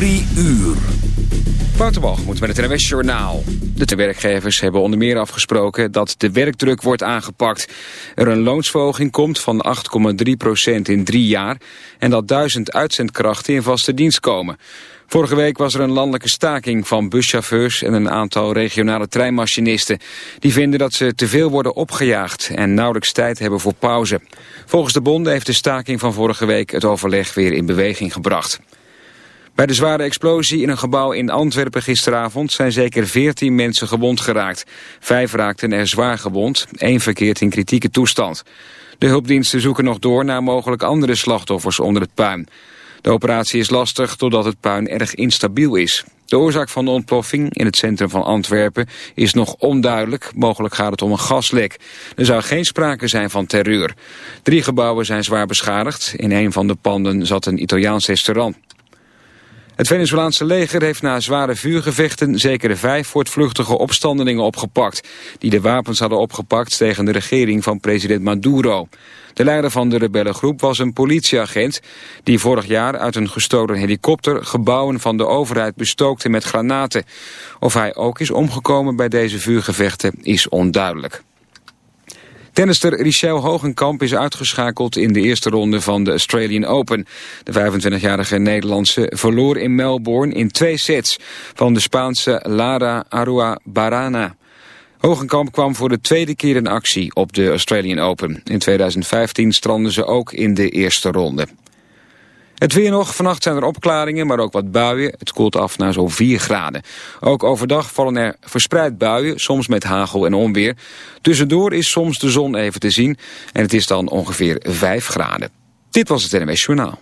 Drie uur. moet met het NWS Journaal. De werkgevers hebben onder meer afgesproken dat de werkdruk wordt aangepakt. Er een loonsverhoging komt van 8,3% in drie jaar... en dat duizend uitzendkrachten in vaste dienst komen. Vorige week was er een landelijke staking van buschauffeurs en een aantal regionale treinmachinisten. Die vinden dat ze te veel worden opgejaagd en nauwelijks tijd hebben voor pauze. Volgens de bonden heeft de staking van vorige week het overleg weer in beweging gebracht. Bij de zware explosie in een gebouw in Antwerpen gisteravond zijn zeker 14 mensen gewond geraakt. Vijf raakten er zwaar gewond, één verkeert in kritieke toestand. De hulpdiensten zoeken nog door naar mogelijk andere slachtoffers onder het puin. De operatie is lastig doordat het puin erg instabiel is. De oorzaak van de ontploffing in het centrum van Antwerpen is nog onduidelijk. Mogelijk gaat het om een gaslek. Er zou geen sprake zijn van terreur. Drie gebouwen zijn zwaar beschadigd. In een van de panden zat een Italiaans restaurant. Het Venezolaanse leger heeft na zware vuurgevechten zeker vijf voortvluchtige opstandelingen opgepakt, die de wapens hadden opgepakt tegen de regering van president Maduro. De leider van de rebellengroep was een politieagent die vorig jaar uit een gestolen helikopter gebouwen van de overheid bestookte met granaten. Of hij ook is omgekomen bij deze vuurgevechten is onduidelijk. Tennister Richel Hogenkamp is uitgeschakeld in de eerste ronde van de Australian Open. De 25-jarige Nederlandse verloor in Melbourne in twee sets van de Spaanse Lara Arua Barana. Hogenkamp kwam voor de tweede keer in actie op de Australian Open. In 2015 strandde ze ook in de eerste ronde. Het weer nog. Vannacht zijn er opklaringen, maar ook wat buien. Het koelt af naar zo'n 4 graden. Ook overdag vallen er verspreid buien, soms met hagel en onweer. Tussendoor is soms de zon even te zien en het is dan ongeveer 5 graden. Dit was het NMS Journaal.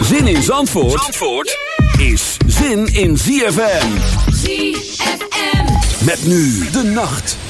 Zin in Zandvoort, Zandvoort is zin in ZFM. ZFM. Met nu de nacht.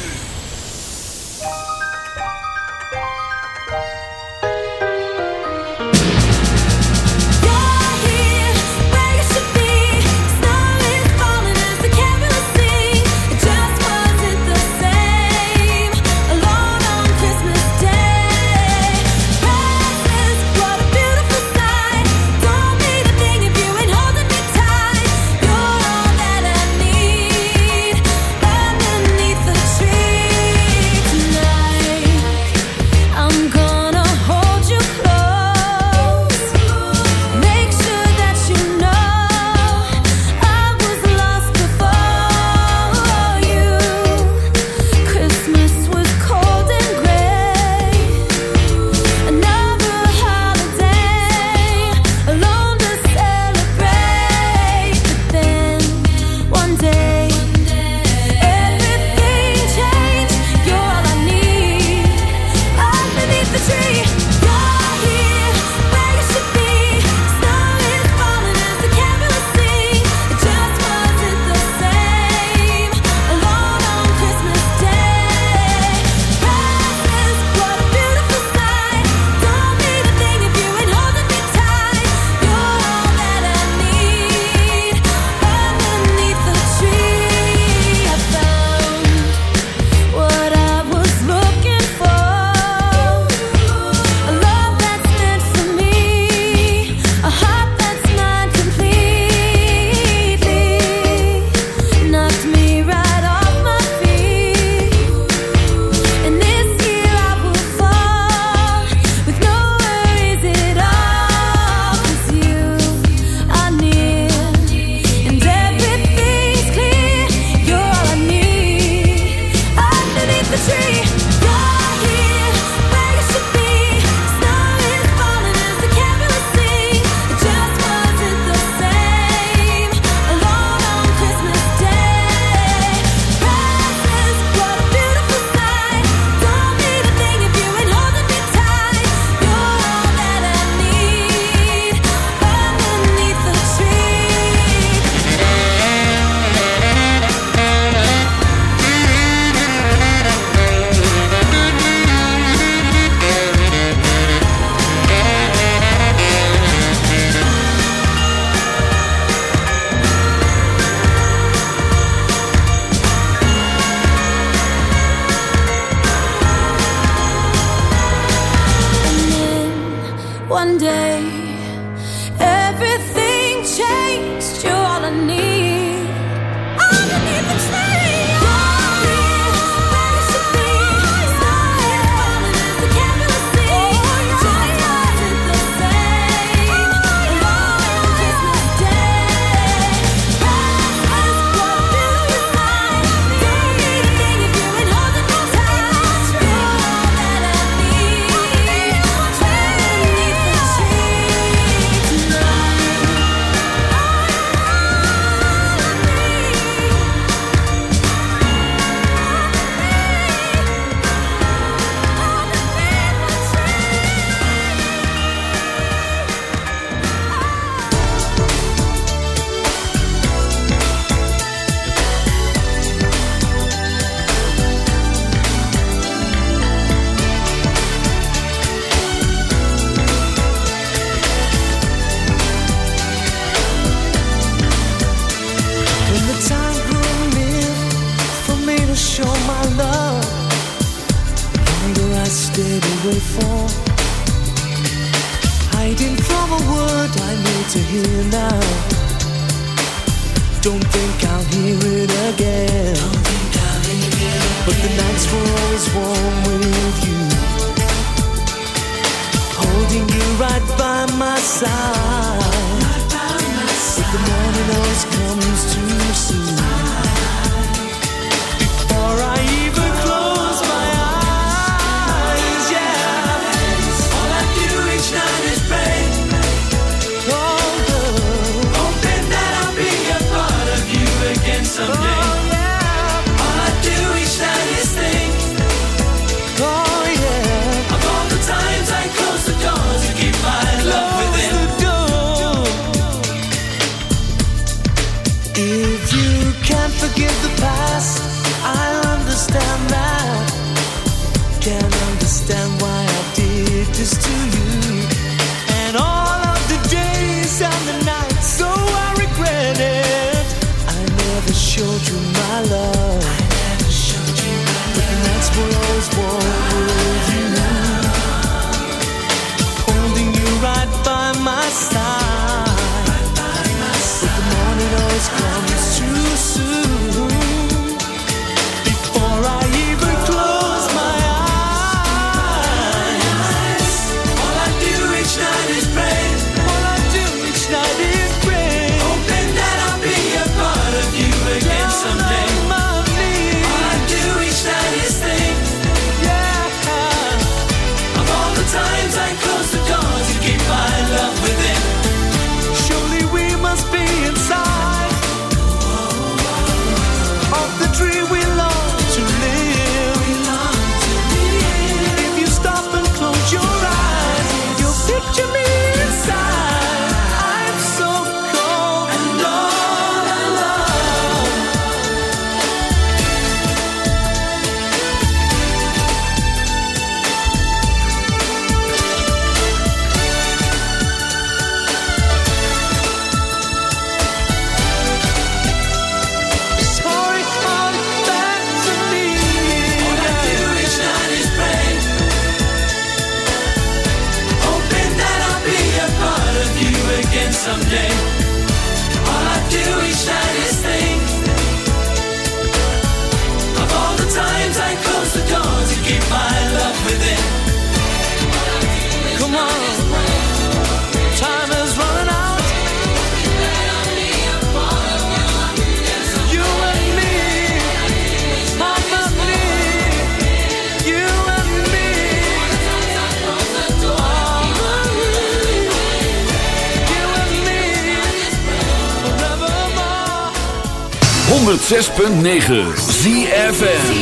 106.9 ZFN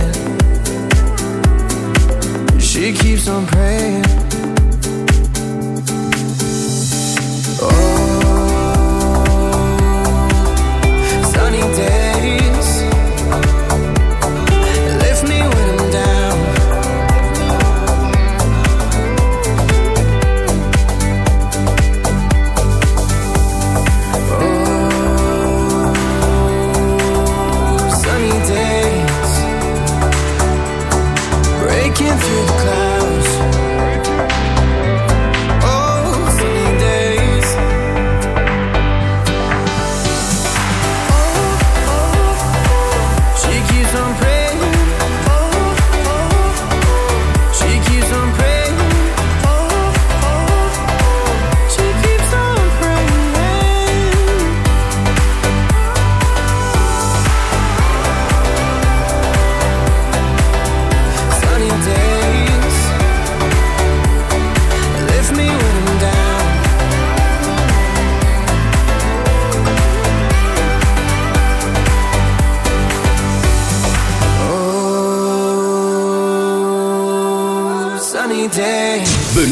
Keeps on praying.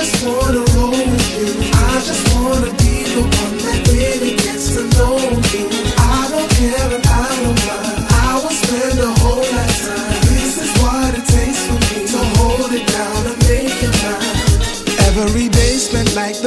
just wanna roll with you. I just wanna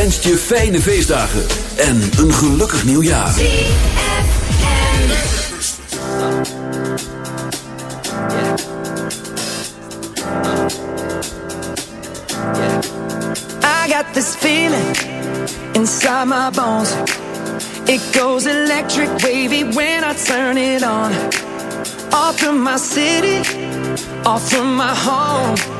wenst je fijne feestdagen en een gelukkig nieuwjaar. I got this feeling inside my bones. It goes electric wavy when I turn it on. Off from my city, off from my home.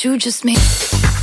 You just made.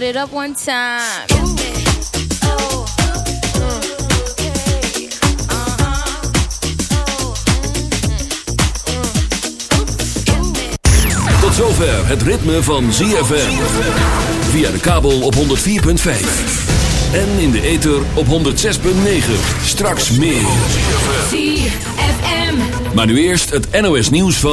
Shut it up one time. Tot zover het ritme van ZFM. Via de kabel op 104.5. En in de ether op 106.9. Straks meer. Maar nu eerst het NOS nieuws van...